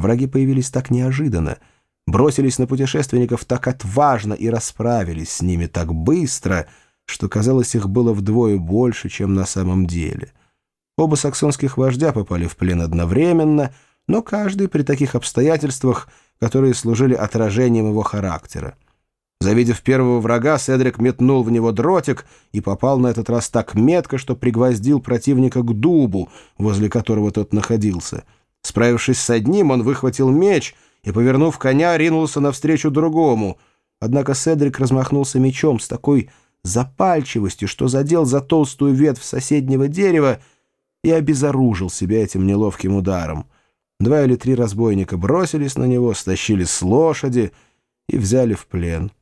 Враги появились так неожиданно, бросились на путешественников так отважно и расправились с ними так быстро, что, казалось, их было вдвое больше, чем на самом деле. Оба саксонских вождя попали в плен одновременно, но каждый при таких обстоятельствах, которые служили отражением его характера. Завидев первого врага, Седрик метнул в него дротик и попал на этот раз так метко, что пригвоздил противника к дубу, возле которого тот находился. Справившись с одним, он выхватил меч и, повернув коня, ринулся навстречу другому. Однако Седрик размахнулся мечом с такой запальчивостью, что задел за толстую ветвь соседнего дерева и обезоружил себя этим неловким ударом. Два или три разбойника бросились на него, стащили с лошади и взяли в плен.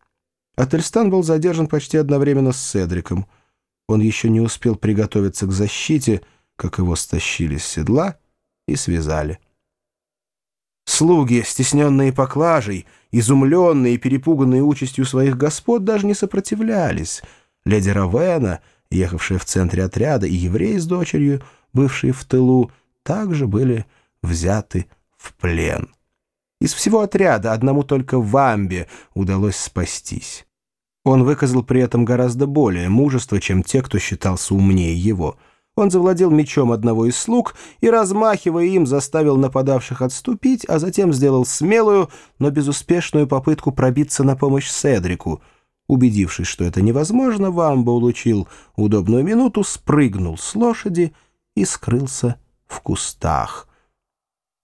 Ательстан был задержан почти одновременно с Седриком. Он еще не успел приготовиться к защите, как его стащили с седла и связали. Слуги, стесненные поклажей, изумленные и перепуганные участью своих господ, даже не сопротивлялись. Леди Равена, ехавшая в центре отряда, и еврей с дочерью, бывшие в тылу, также были взяты в плен. Из всего отряда одному только Вамбе удалось спастись. Он выказал при этом гораздо более мужества, чем те, кто считался умнее его. Он завладел мечом одного из слуг и, размахивая им, заставил нападавших отступить, а затем сделал смелую, но безуспешную попытку пробиться на помощь Седрику. Убедившись, что это невозможно, Вамба улучил удобную минуту, спрыгнул с лошади и скрылся в кустах.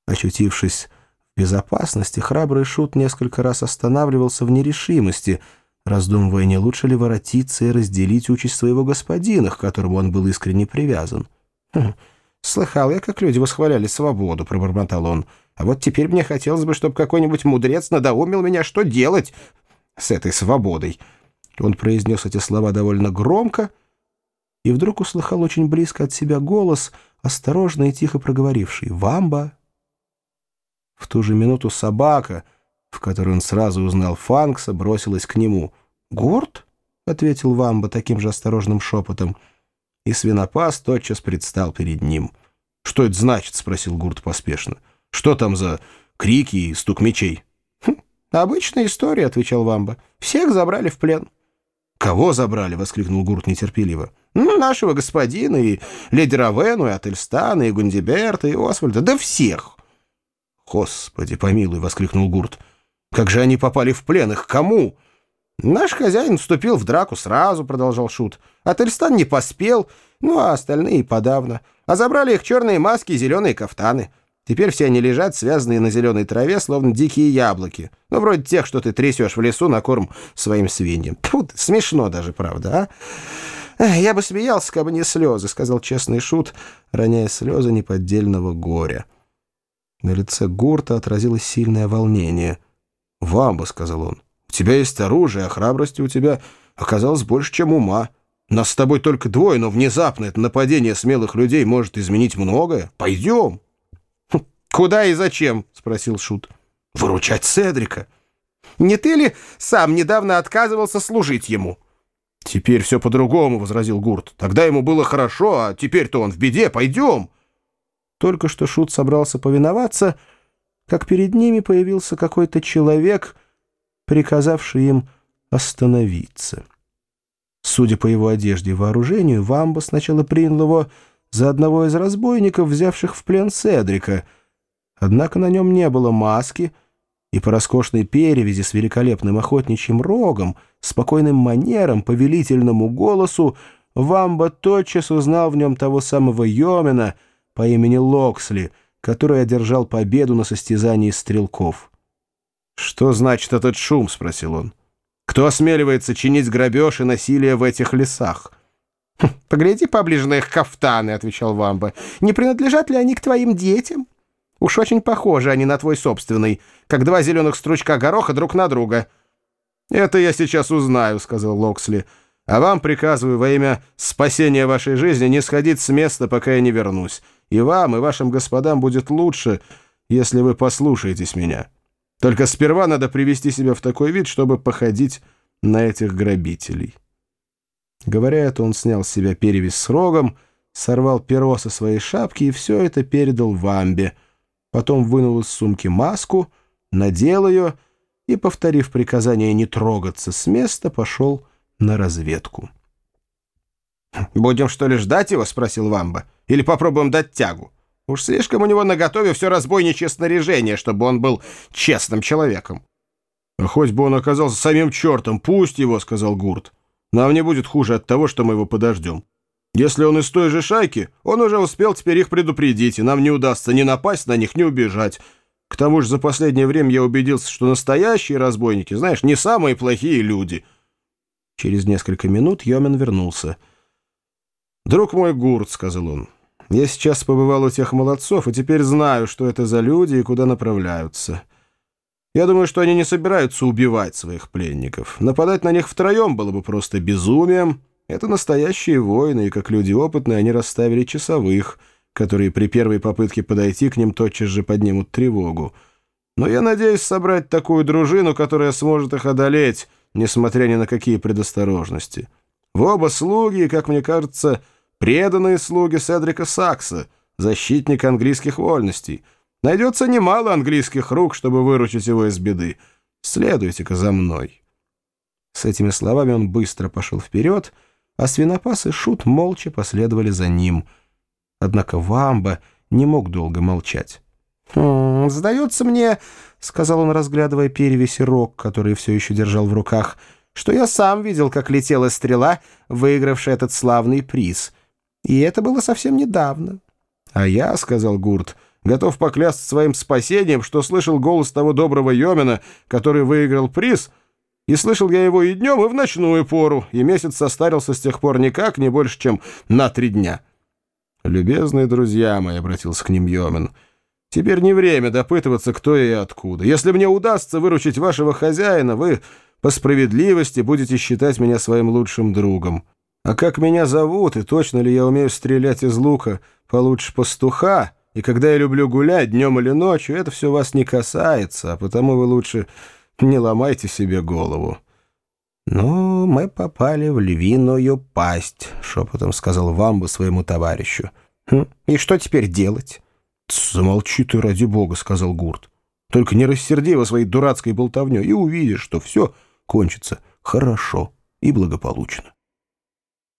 Очутившись в безопасности, храбрый шут несколько раз останавливался в нерешимости — раздумывая, не лучше ли воротиться и разделить участь своего господина, к которому он был искренне привязан. «Хм, «Слыхал я, как люди восхваляли свободу», — пробормотал он. «А вот теперь мне хотелось бы, чтобы какой-нибудь мудрец надоумил меня, что делать с этой свободой». Он произнес эти слова довольно громко и вдруг услыхал очень близко от себя голос, осторожно и тихо проговоривший «Вамба». В ту же минуту собака — в которой он сразу узнал Фанкса, бросилась к нему. «Горд?» — ответил Вамба таким же осторожным шепотом. И свинопас тотчас предстал перед ним. «Что это значит?» — спросил Гурт поспешно. «Что там за крики и стук мечей?» хм, «Обычная история», — отвечал Вамба. «Всех забрали в плен». «Кого забрали?» — воскликнул Гурт нетерпеливо. «Ну, нашего господина, и леди Равену, и Ательстана, и Гундиберта, и Освальда. Да всех!» «Господи, помилуй!» — воскликнул Гурт. Как же они попали в плен? Их кому? Наш хозяин вступил в драку сразу, продолжал Шут. А Тельстан не поспел, ну а остальные подавно. А забрали их черные маски и зеленые кафтаны. Теперь все они лежат, связанные на зеленой траве, словно дикие яблоки. Ну, вроде тех, что ты трясешь в лесу на корм своим свиньям. Тут смешно даже, правда, а? «Я бы смеялся, как бы не слезы», — сказал честный шут, роняя слезы неподдельного горя. На лице Гурта отразилось сильное волнение — «Вамба», — сказал он, — «у тебя есть оружие, а храбрости у тебя оказалось больше, чем ума. Нас с тобой только двое, но внезапно это нападение смелых людей может изменить многое. Пойдем». «Хм, «Куда и зачем?» — спросил Шут. «Выручать Седрика». «Не ты ли сам недавно отказывался служить ему?» «Теперь все по-другому», — возразил Гурт. «Тогда ему было хорошо, а теперь-то он в беде. Пойдем». Только что Шут собрался повиноваться — как перед ними появился какой-то человек, приказавший им остановиться. Судя по его одежде и вооружению, Вамба сначала принял его за одного из разбойников, взявших в плен Седрика. Однако на нем не было маски, и по роскошной перевязи с великолепным охотничьим рогом, спокойным манером, повелительному голосу, Вамба тотчас узнал в нем того самого Йомина по имени Локсли — который одержал победу на состязании стрелков. «Что значит этот шум?» — спросил он. «Кто осмеливается чинить грабеж и насилие в этих лесах?» «Хм, «Погляди поближе на их кафтаны», — отвечал Вамба. «Не принадлежат ли они к твоим детям? Уж очень похожи они на твой собственный, как два зеленых стручка гороха друг на друга». «Это я сейчас узнаю», — сказал Локсли. «А вам приказываю во имя спасения вашей жизни не сходить с места, пока я не вернусь. И вам, и вашим господам будет лучше, если вы послушаетесь меня. Только сперва надо привести себя в такой вид, чтобы походить на этих грабителей». Говоря это, он снял с себя перевязь с рогом, сорвал перо со своей шапки и все это передал Вамбе. потом вынул из сумки маску, надел ее и, повторив приказание не трогаться с места, пошел на разведку. «Будем, что ли, ждать его?» — спросил Вамба. «Или попробуем дать тягу? Уж слишком у него наготове все разбойничье снаряжение, чтобы он был честным человеком». «А хоть бы он оказался самим чертом, пусть его», — сказал Гурт. «Нам не будет хуже от того, что мы его подождем. Если он из той же шайки, он уже успел теперь их предупредить, и нам не удастся ни напасть на них, ни убежать. К тому же за последнее время я убедился, что настоящие разбойники, знаешь, не самые плохие люди». Через несколько минут Йомен вернулся. «Друг мой Гурт», — сказал он, — «я сейчас побывал у тех молодцов, и теперь знаю, что это за люди и куда направляются». Я думаю, что они не собираются убивать своих пленников. Нападать на них втроем было бы просто безумием. Это настоящие воины, и как люди опытные они расставили часовых, которые при первой попытке подойти к ним тотчас же поднимут тревогу. Но я надеюсь собрать такую дружину, которая сможет их одолеть, несмотря ни на какие предосторожности. В оба слуги, как мне кажется, преданные слуги Седрика Сакса, защитник английских вольностей — Найдется немало английских рук, чтобы выручить его из беды. Следуйте-ка за мной». С этими словами он быстро пошел вперед, а свинопас и шут молча последовали за ним. Однако Вамба не мог долго молчать. «Хм, «Сдается мне, — сказал он, разглядывая перевесь и рог, который все еще держал в руках, — что я сам видел, как летела стрела, выигравшая этот славный приз. И это было совсем недавно». «А я, — сказал Гурт, — готов поклясться своим спасением, что слышал голос того доброго Йомина, который выиграл приз, и слышал я его и днем, и в ночную пору, и месяц состарился с тех пор никак, не больше, чем на три дня. «Любезные друзья мои», — обратился к ним Йомин, — «теперь не время допытываться, кто я и откуда. Если мне удастся выручить вашего хозяина, вы по справедливости будете считать меня своим лучшим другом. А как меня зовут, и точно ли я умею стрелять из лука получше пастуха?» И когда я люблю гулять днем или ночью, это все вас не касается, а потому вы лучше не ломайте себе голову». «Ну, мы попали в львиную пасть», — шепотом сказал Вамба своему товарищу. «Хм, «И что теперь делать?» «Замолчи ты, ради бога», — сказал Гурт. «Только не рассерди его своей дурацкой болтовней, и увидишь, что все кончится хорошо и благополучно».